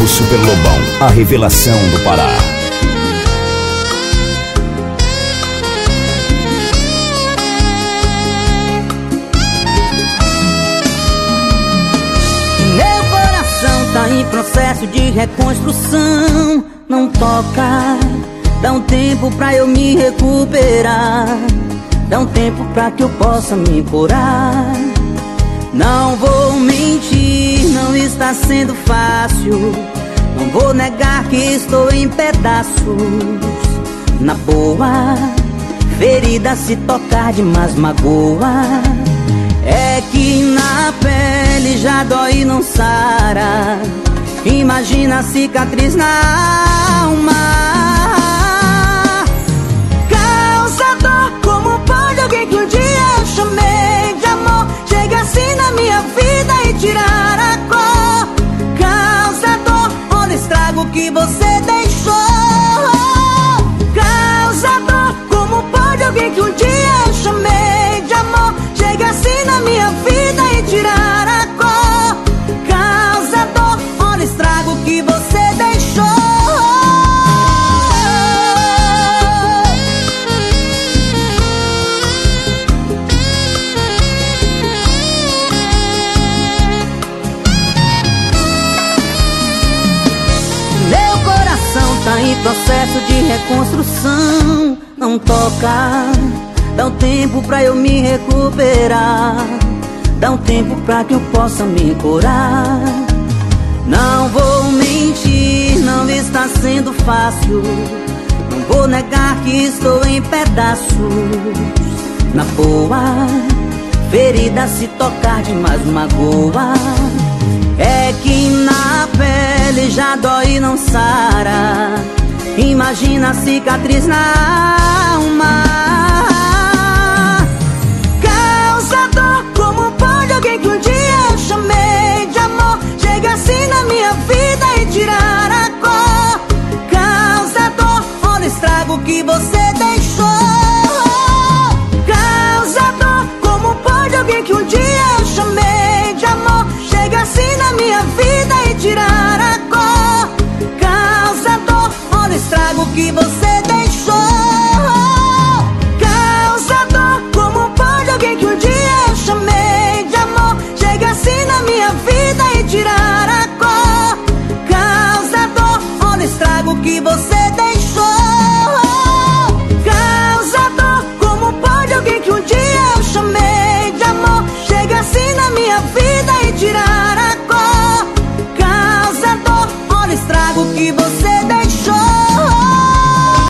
Novo Super Lobão, a revelação do Pará. Meu coração tá em processo de reconstrução. Não toca, dá um tempo pra eu me recuperar. Dá um tempo pra que eu possa me curar. Não vou mentir, está sendo fácil. Não vou negar que estou em pedaços. Na boa, ferida se tocar demais magoa. É que na pele já dói e não sara. Imagina a cicatriz na alma. Coração tá em processo de reconstrução. Não toca, dá um tempo pra eu me recuperar. Dá um tempo pra que eu possa me curar. Não vou mentir, não está sendo fácil. Não vou negar que estou em pedaços. Na boa, ferida se tocar demais magoa. É que na pele já dói e não sara. Imagina a cicatriz na alma. Causa dor, como pode alguém que um dia eu chamei de amor? Chega assim na minha vida e tirar a cor. Causa dor, olha o estrago que você que você